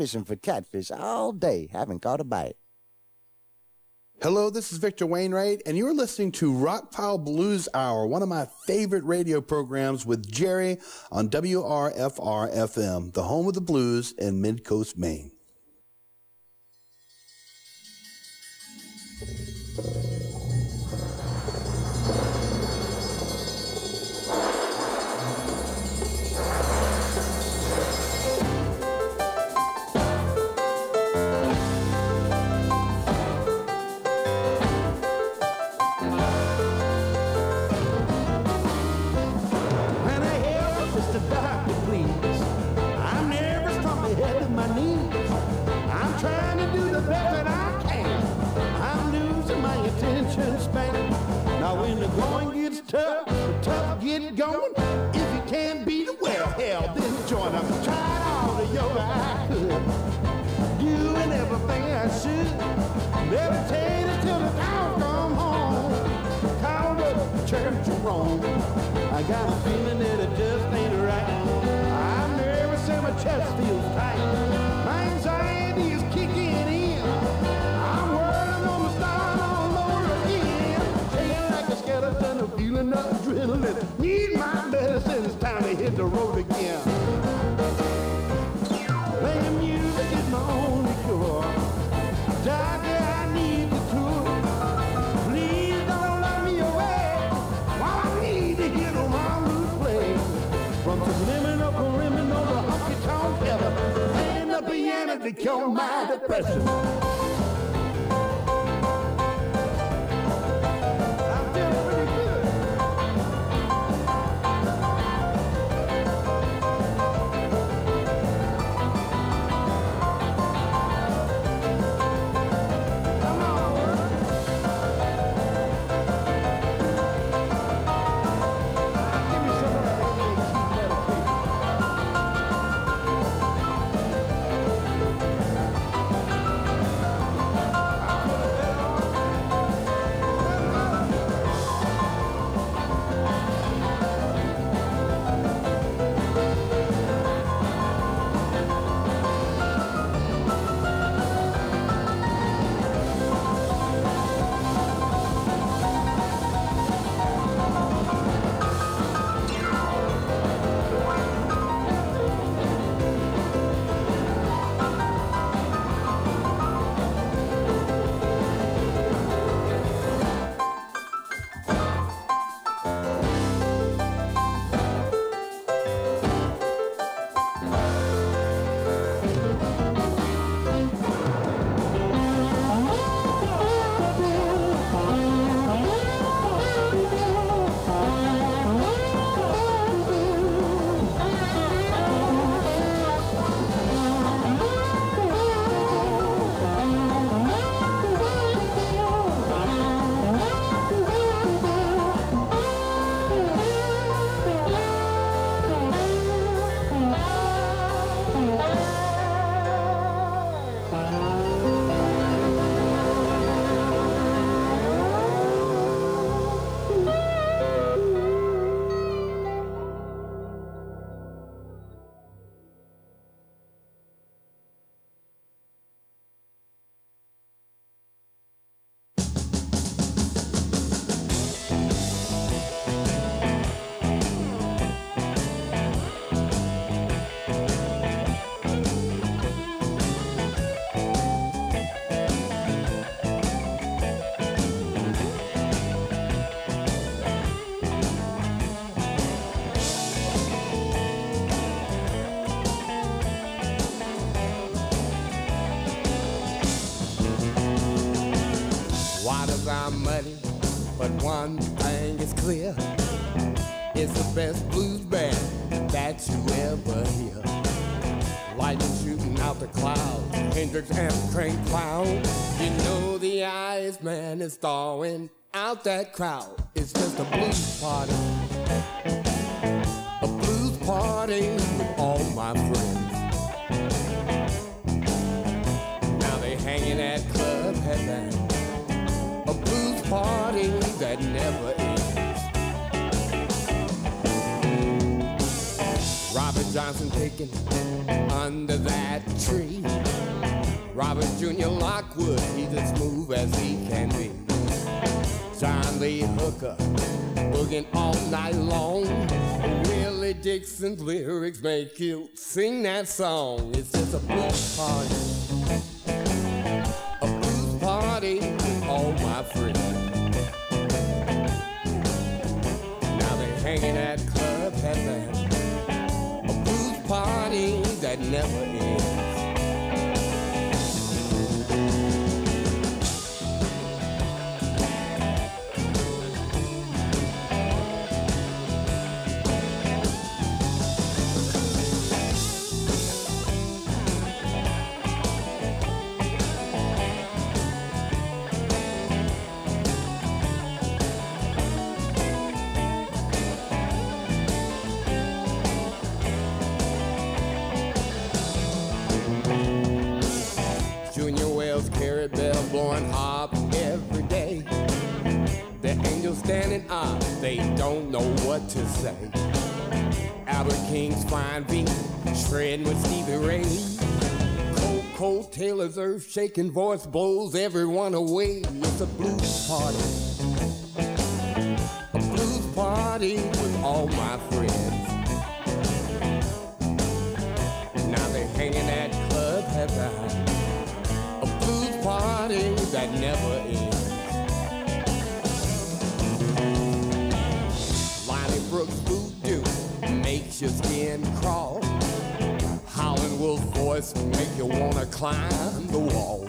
fishing for catfish all day. Haven't caught a bite. Hello, this is Victor Wainwright, and you're listening to Rockpile Blues Hour, one of my favorite radio programs with Jerry on WRFR FM, the home of the blues in Mid Coast, Maine. Rome. I got a feeling that it just ain't right. I'm nervous and my chest feels tight. My anxiety is kicking in. I'm whirling on the start all over again. Shaking like a skeleton, I'm feeling the adrenaline. Need my medicine, it's time to hit the road again. To cure my depression. Out that crowd. It's just a blues party. A blues party with all my friends. Now they hanging at Club Headband a blues party that never ends. Robert Johnson picking under that tree. Robert Jr. Lockwood, he's as smooth as he can be. John Lee Hooker, booging all night long. Willie Dixon's lyrics make you sing that song. It's just a blues party a blues party all my friends. Now they're hanging at Club Headband, a blues party that never ends. Run hard every day. The angels standing up, they don't know what to say. Albert King's fine beat, shredding with Stevie Ray. Cold, cold Taylor's earth shaking voice blows everyone away. It's a blues party. A blues party with all my friends. Makes your skin crawl. Howlin' Wolf voice will make you wanna climb the wall.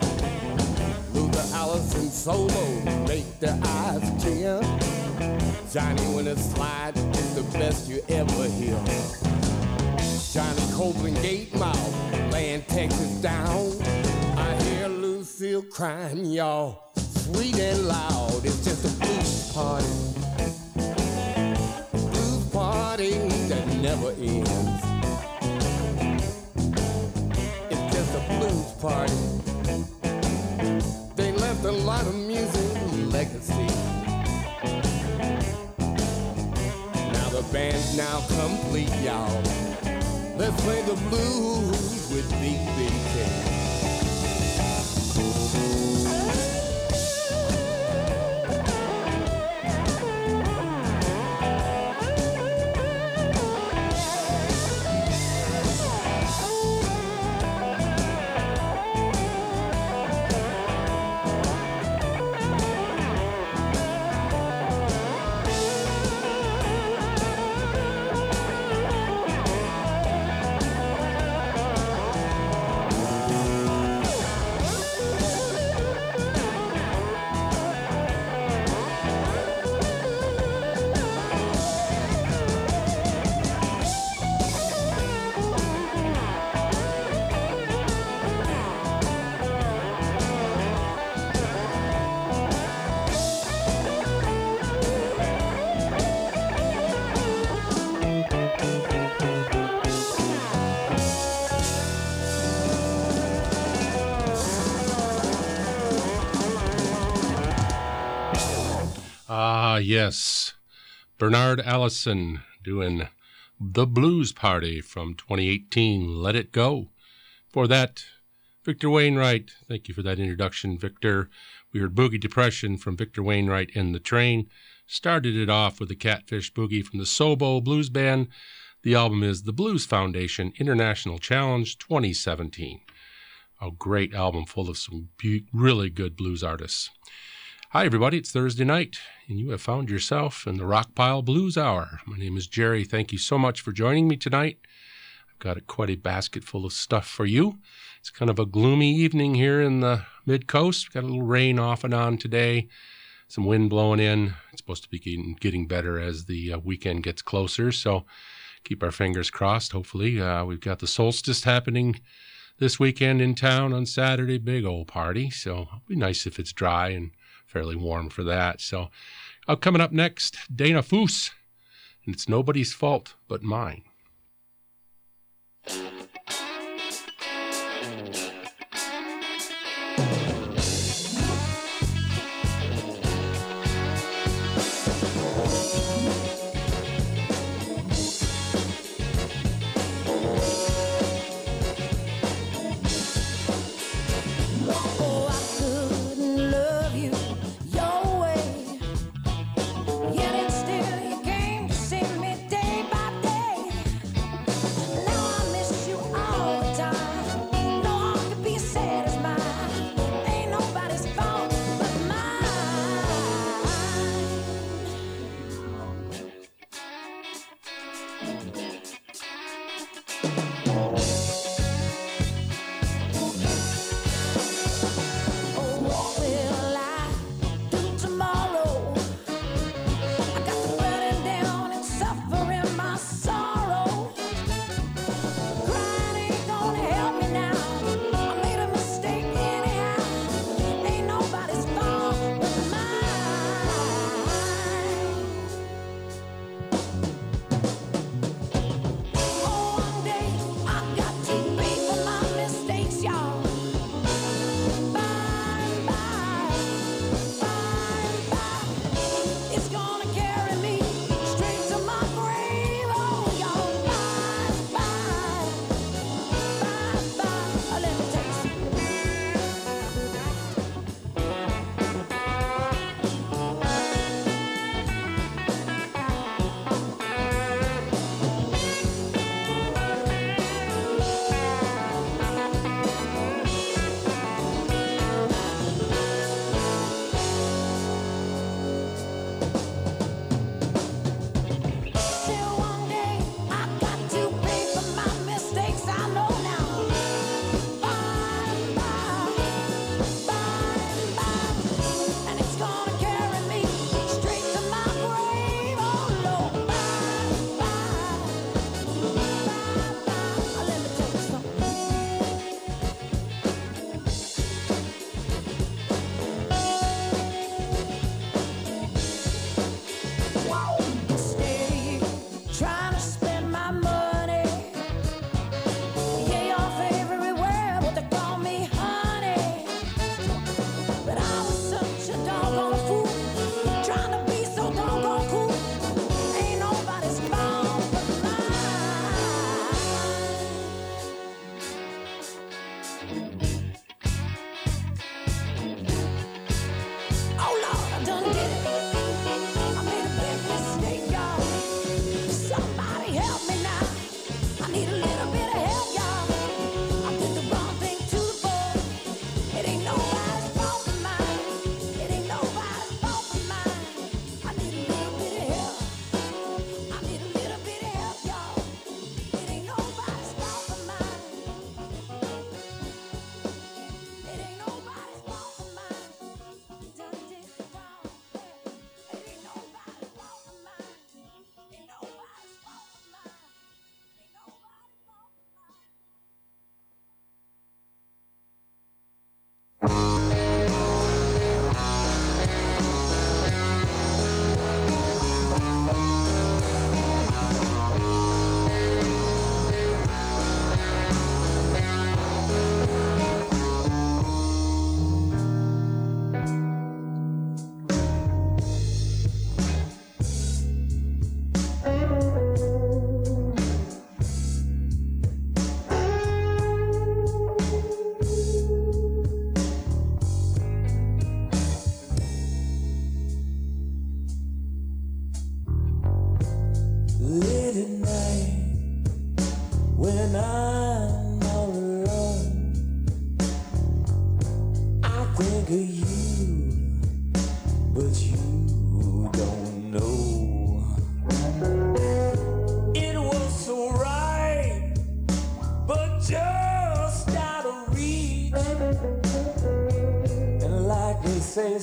Luther Allison solo make the eyes tear. Johnny when Winter slide is the best you ever hear. Johnny Copeland gate mouth laying Texas down. I hear Lucille crying, y'all, sweet and loud. It's just a blues party party that never ends. It's just a blues party. They left a lot of music legacy. Now the band's now complete, y'all. Let's play the blues with Big Big King. Ah, yes. Bernard Allison doing The Blues Party from 2018, Let It Go. For that, Victor Wainwright. Thank you for that introduction, Victor. We heard Boogie Depression from Victor Wainwright in the train. Started it off with the Catfish Boogie from the Sobo Blues Band. The album is The Blues Foundation International Challenge 2017. A great album full of some really good blues artists. Hi, everybody. It's Thursday night, and you have found yourself in the Rockpile Blues Hour. My name is Jerry. Thank you so much for joining me tonight. I've got a, quite a basket full of stuff for you. It's kind of a gloomy evening here in the mid coast. Got a little rain off and on today, some wind blowing in. It's supposed to be getting, getting better as the uh, weekend gets closer. So keep our fingers crossed. Hopefully, uh, we've got the solstice happening this weekend in town on Saturday. Big old party. So it'll be nice if it's dry and fairly warm for that. So, uh, coming up next, Dana Fuchs, and it's nobody's fault but mine.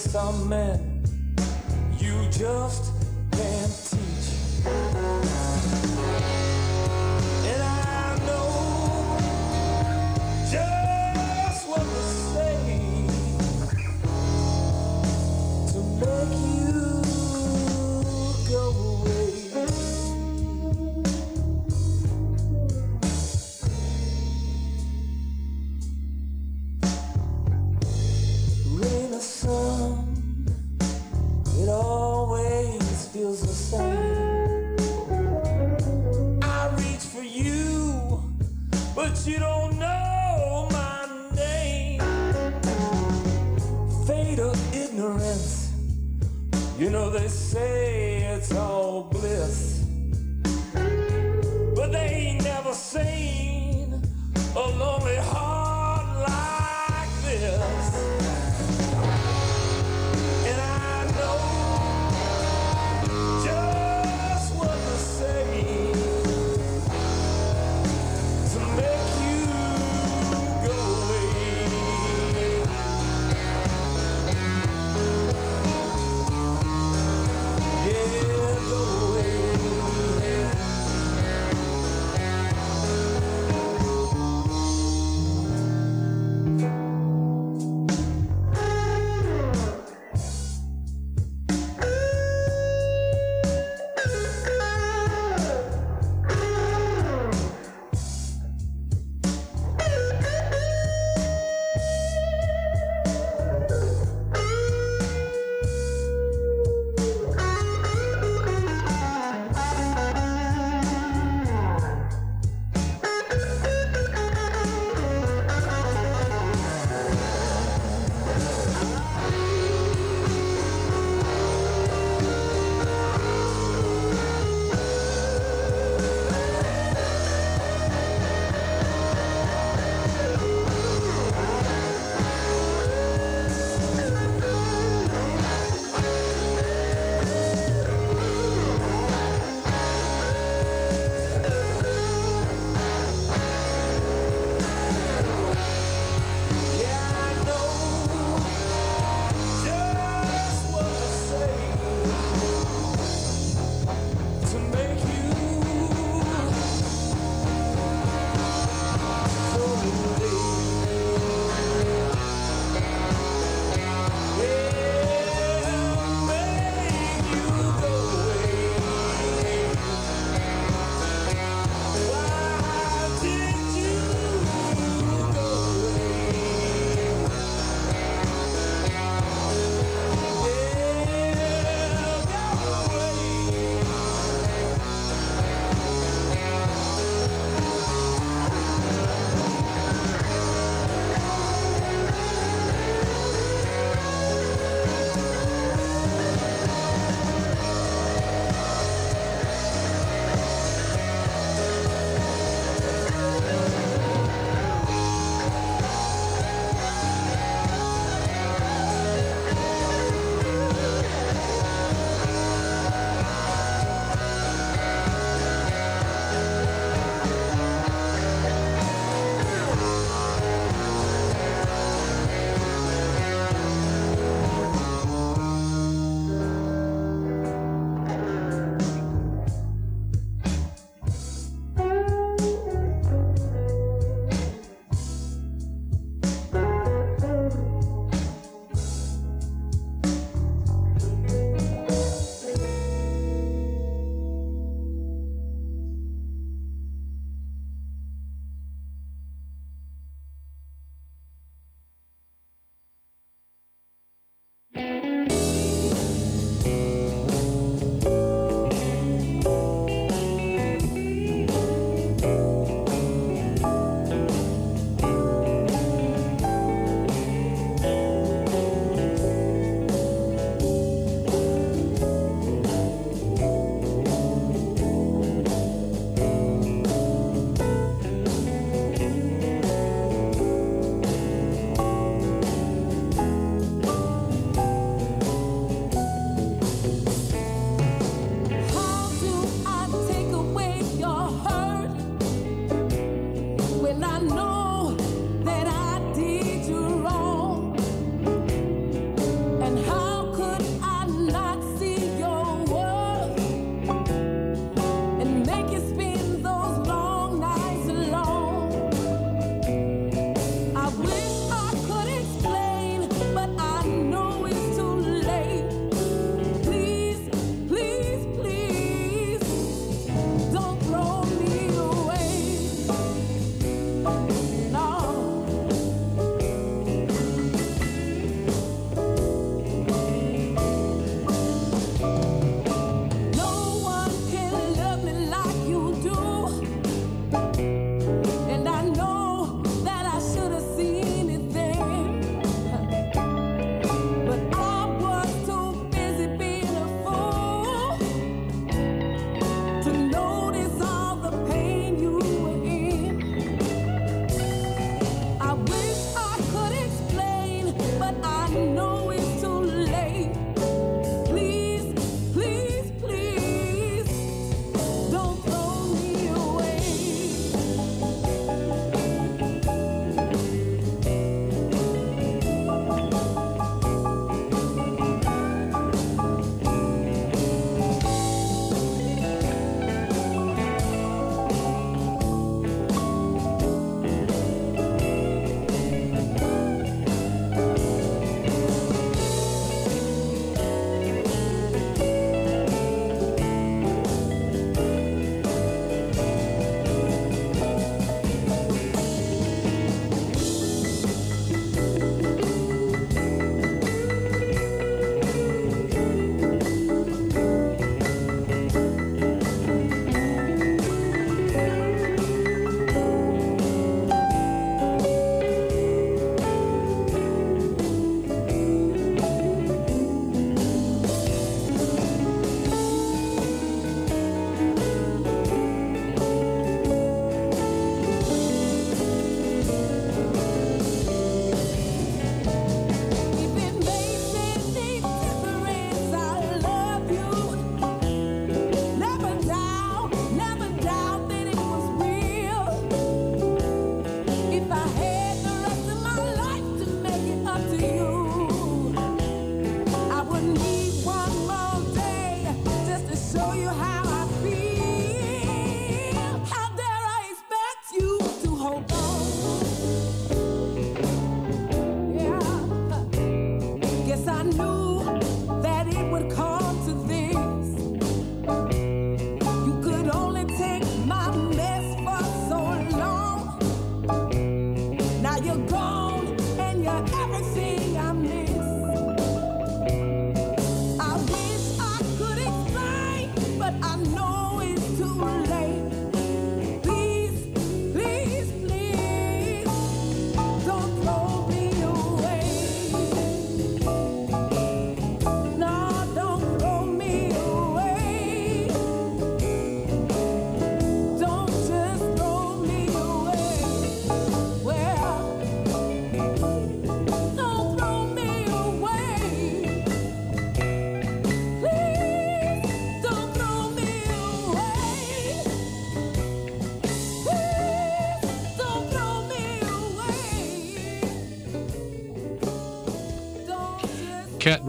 Some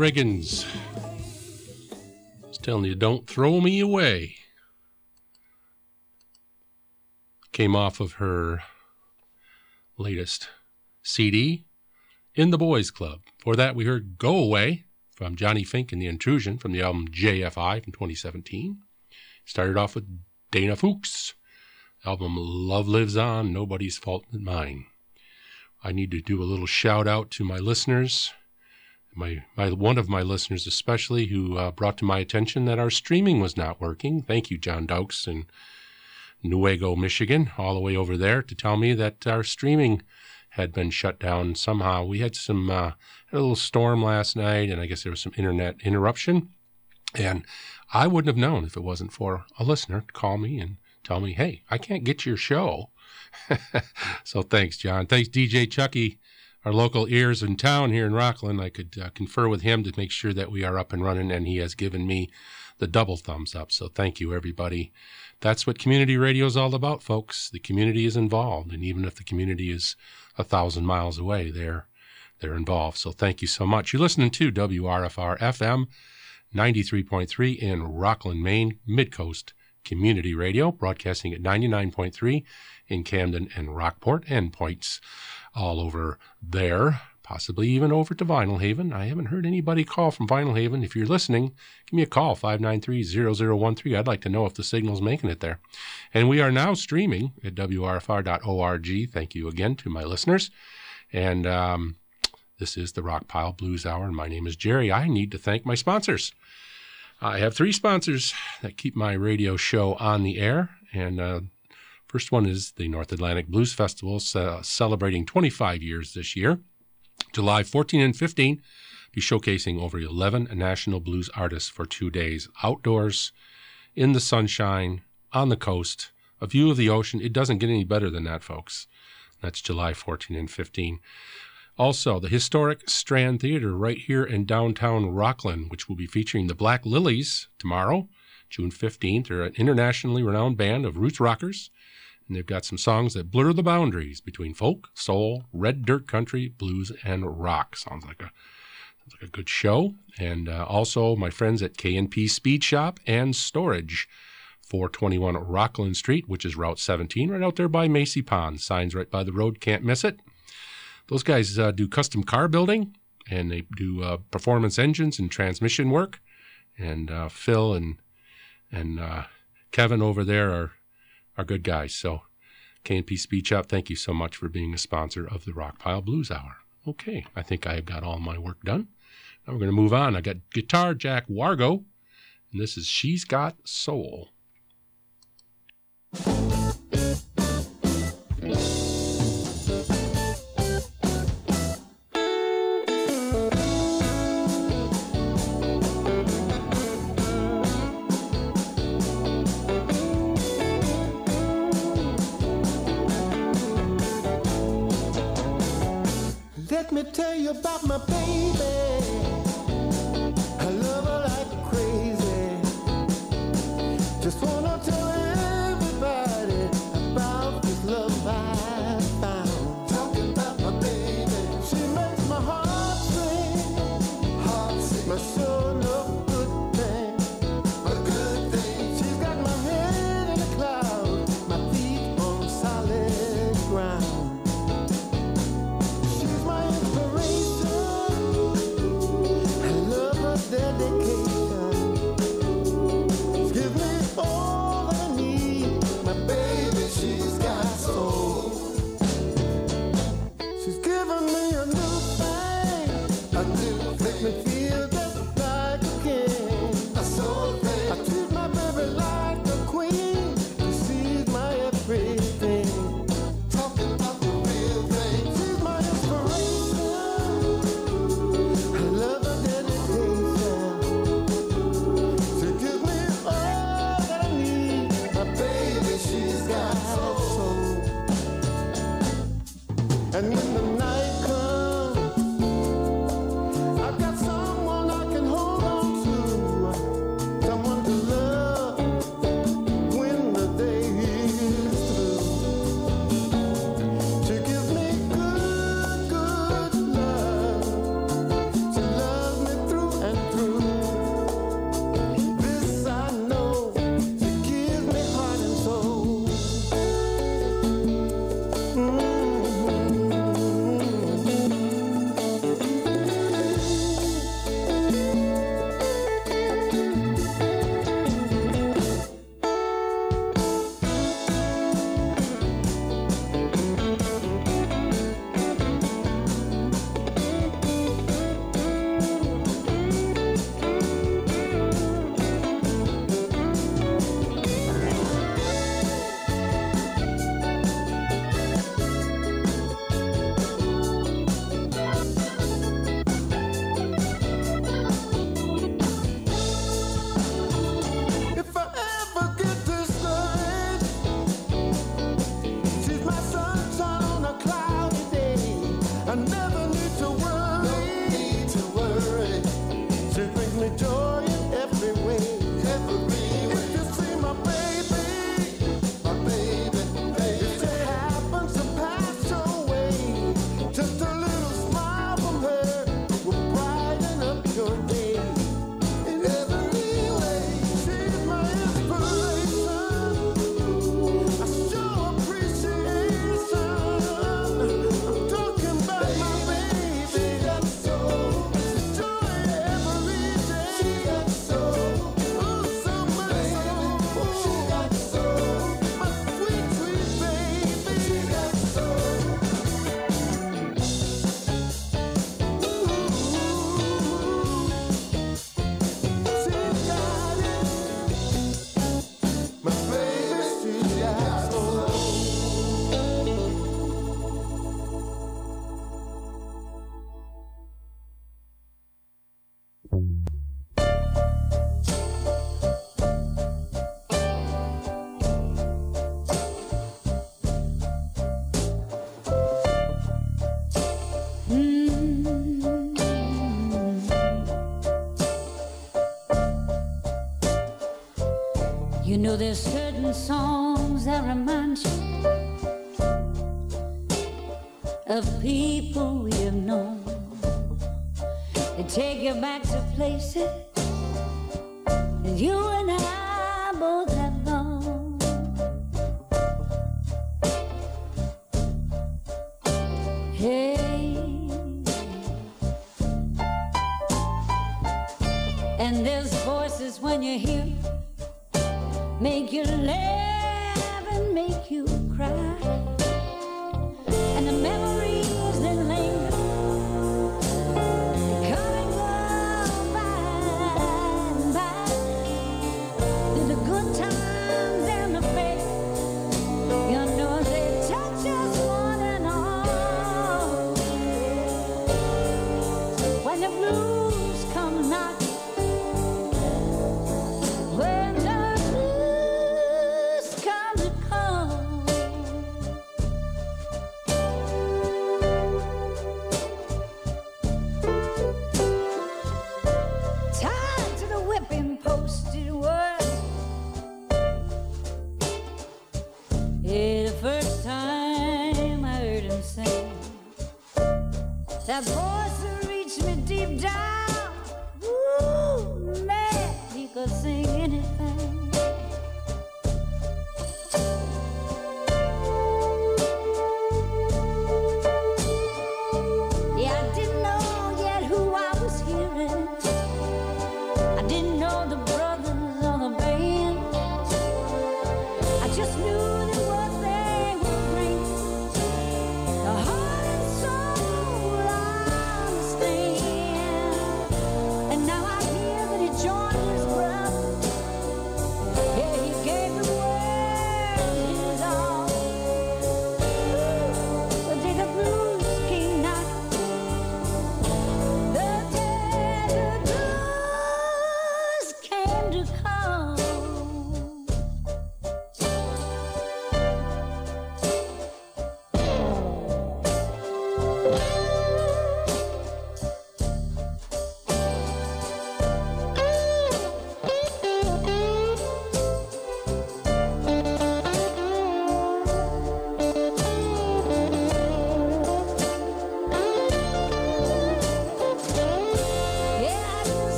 Riggins. Just telling you, don't throw me away. Came off of her latest CD, In the Boys Club. For that, we heard Go Away from Johnny Fink and the Intrusion from the album JFI from 2017. Started off with Dana Fuchs, album Love Lives On, Nobody's Fault But Mine. I need to do a little shout out to my listeners my, my one of my listeners especially who uh, brought to my attention that our streaming was not working. Thank you, John Dukes in Newaygo, Michigan, all the way over there to tell me that our streaming had been shut down somehow. We had some uh, had a little storm last night, and I guess there was some internet interruption. And I wouldn't have known if it wasn't for a listener to call me and tell me, "Hey, I can't get your show." so thanks, John. Thanks, DJ Chucky our local ears in town here in Rockland. I could uh, confer with him to make sure that we are up and running, and he has given me the double thumbs up. So thank you, everybody. That's what community radio is all about, folks. The community is involved, and even if the community is a thousand miles away, they're they're involved. So thank you so much. You're listening to WRFR FM 93.3 in Rockland, Maine, Midcoast Community Radio, broadcasting at 99.3 in Camden and Rockport, and points all over there, possibly even over to Vinalhaven. I haven't heard anybody call from Vinalhaven. If you're listening, give me a call, 593-0013. I'd like to know if the signal's making it there. And we are now streaming at WRFR.org. Thank you again to my listeners. And um, this is the Rockpile Blues Hour, and my name is Jerry. I need to thank my sponsors. I have three sponsors that keep my radio show on the air, and uh, First one is the North Atlantic Blues Festival, uh, celebrating 25 years this year. July 14 and 15, be showcasing over 11 national blues artists for two days, outdoors, in the sunshine, on the coast, a view of the ocean. It doesn't get any better than that, folks. That's July 14 and 15. Also, the historic Strand Theater right here in downtown Rockland, which will be featuring the Black Lillies tomorrow, June 15th. They're an internationally renowned band of roots rockers and they've got some songs that blur the boundaries between folk, soul, red dirt country, blues, and rock. Sounds like a sounds like a good show. And uh, also my friends at K&P Speed Shop and Storage, 421 Rockland Street, which is Route 17, right out there by Macy Pond. Signs right by the road, can't miss it. Those guys uh, do custom car building, and they do uh, performance engines and transmission work. And uh, Phil and and uh, Kevin over there are are good guys. So, K&P Speed Shop, thank you so much for being a sponsor of the Rockpile Blues Hour. Okay, I think I have got all my work done. Now we're going to move on. I got Guitar Jack Wargo, and this is She's Got Soul. Baby. Know, there's certain songs that remind you of people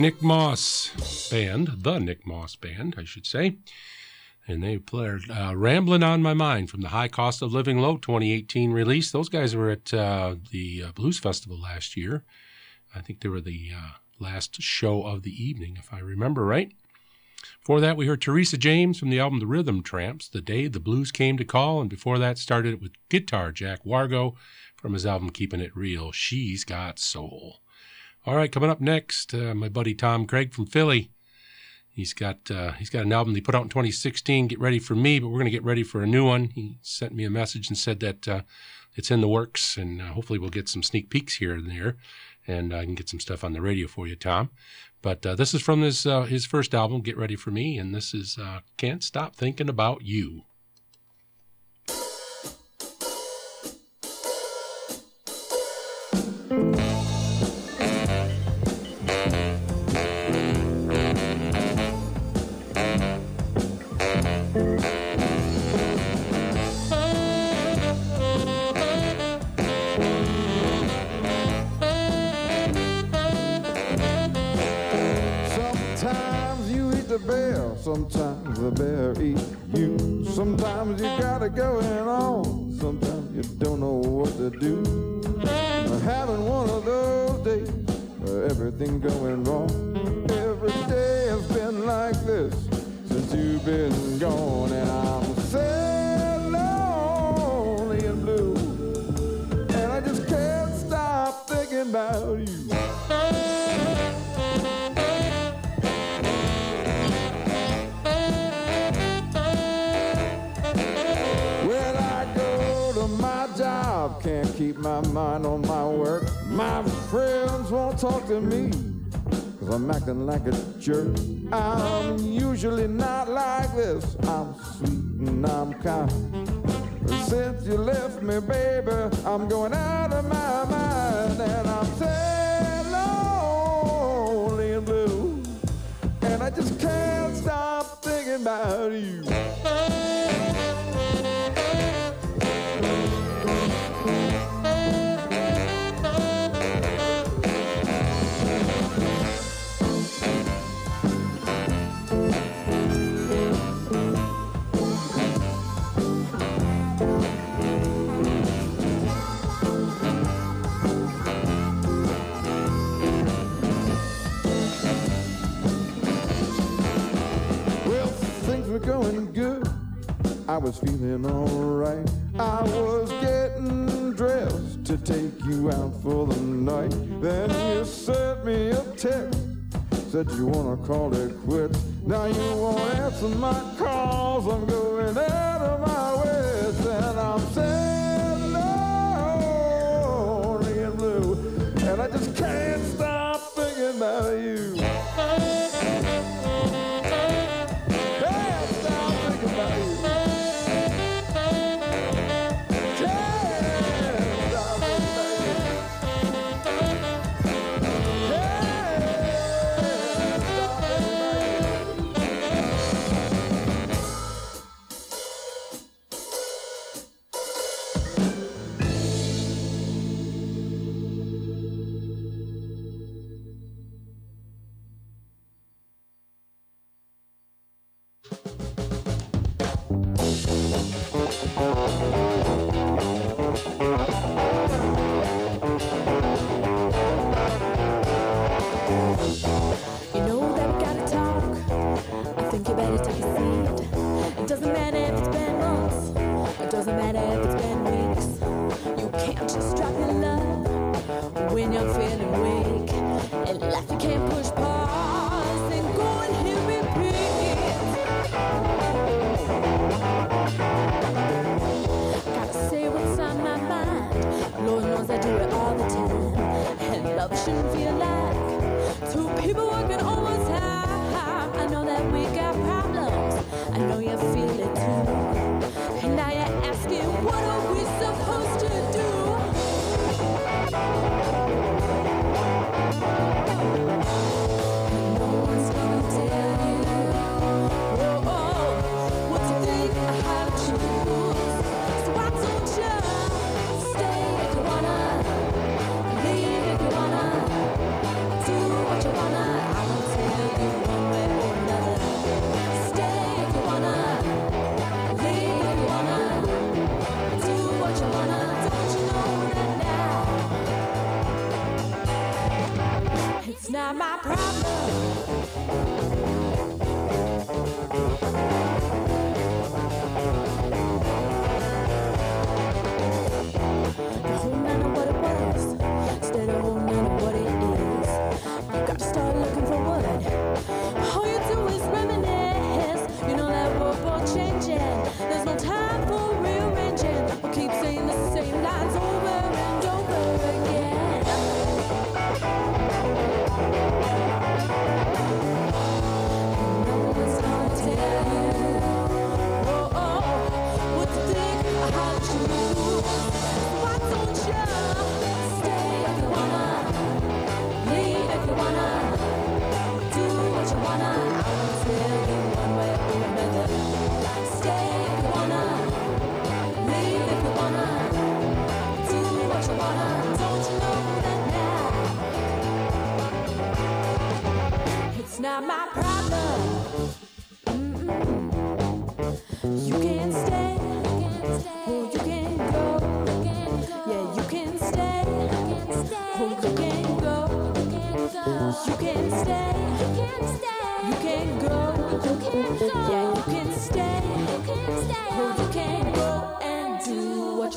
Nick Moss Band, the Nick Moss Band, I should say. And they played uh, Rambling on My Mind from the High Cost of Living Low 2018 release. Those guys were at uh, the uh, Blues Festival last year. I think they were the last show of the evening, if I remember right. Before that, we heard Teresa James from the album The Rhythm Tramps, The Day the Blues Came to Call. And before that, started it with guitar Jack Wargo from his album Keeping It Real, She's Got Soul. All right, coming up next, uh, my buddy Tom Craig from Philly. He's got uh, he's got an album he put out in 2016. Get ready for me, but we're going to get ready for a new one. He sent me a message and said that uh, it's in the works, and hopefully we'll get some sneak peeks here and there, and I can get some stuff on the radio for you, Tom. But this is from his his first album, Get Ready for Me, and this is Can't Stop Thinking About You. The bear, sometimes the bear eat you. Sometimes you got it going on, sometimes you don't know what to do. Having one of those days, where everything going wrong. Every day has been like this since you've been gone, and I'm sad, lonely and blue, and I just can't stop thinking about you. My mind on my work. My friends won't talk to me, cause I'm acting like a jerk. I'm usually not like this. I'm sweet and I'm kind. Since you left me, baby, I'm going out of my mind. And I'm sad, lonely and blue. And I just can't stop thinking about you. Were going good. I was feeling alright. I was getting dressed to take you out for the night. Then you sent me a text. Said you wanna call it quits. Now you won't answer my calls. I'm going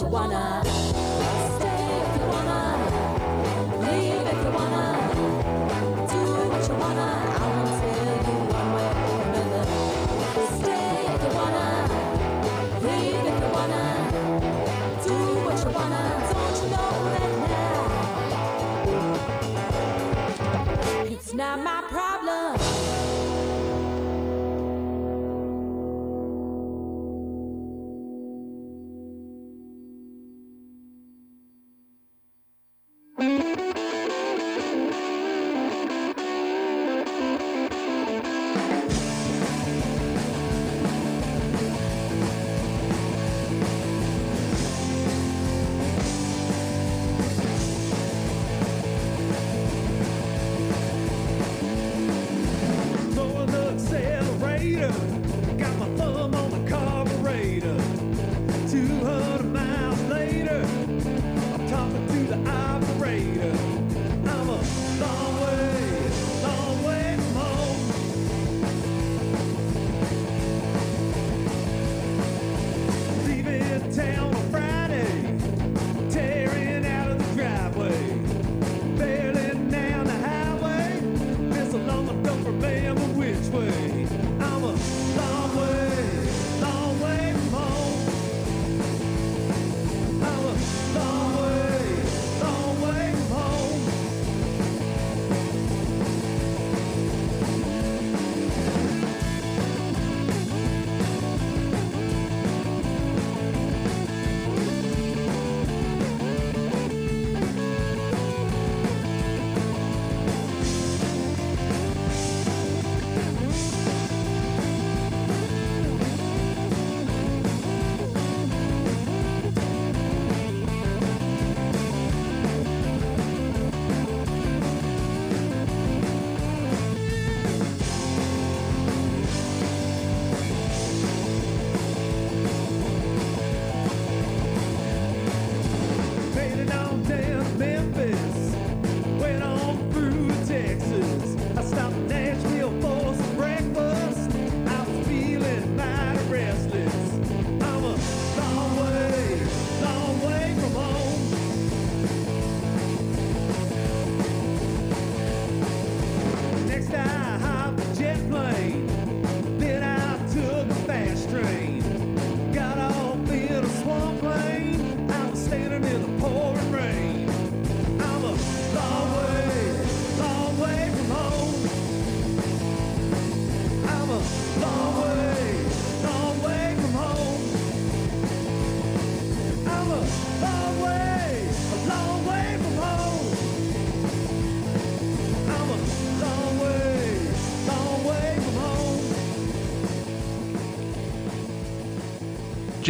Botswana.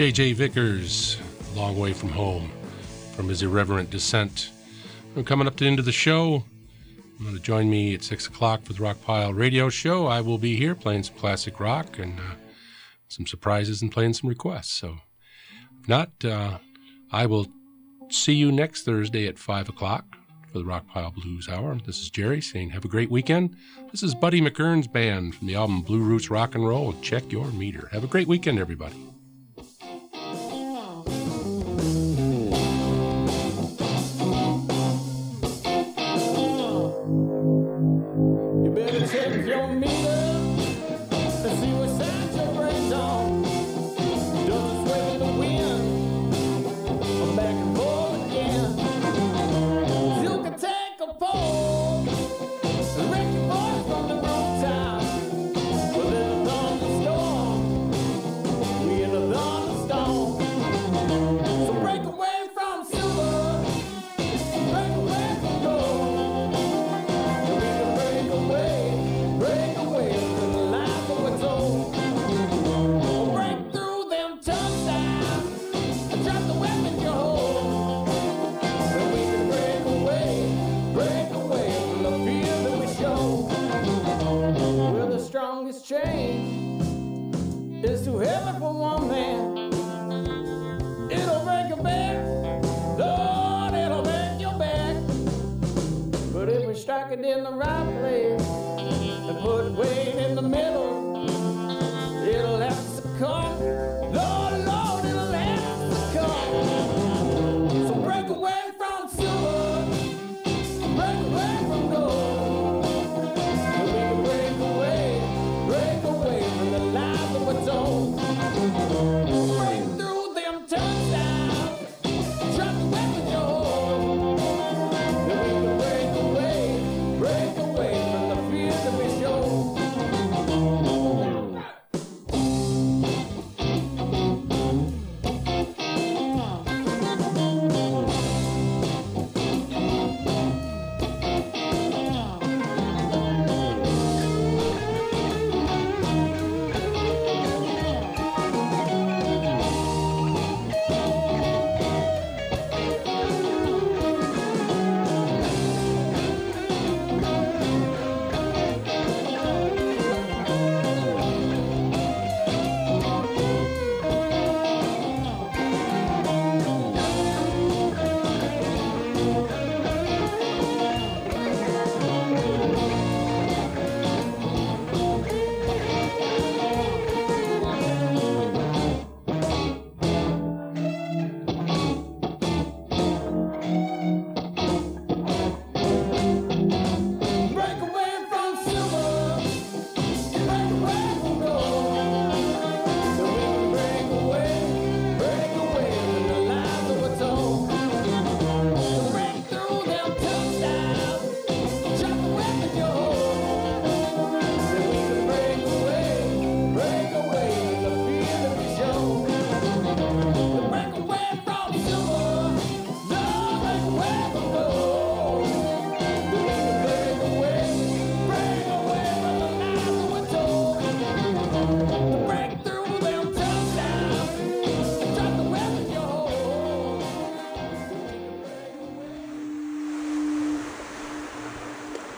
J.J. Vickers, long way from home, from his irreverent descent. I'm coming up to the end of the show. I'm going to join me at 6 o'clock for the Rockpile Radio Show. I will be here playing some classic rock and uh, some surprises and playing some requests. So, if not, uh, I will see you next Thursday at 5 o'clock for the Rockpile Blues Hour. This is Jerry saying, Have a great weekend. This is Buddy McKern's band from the album Blue Roots Rock and Roll. Check your meter. Have a great weekend, everybody. In the right place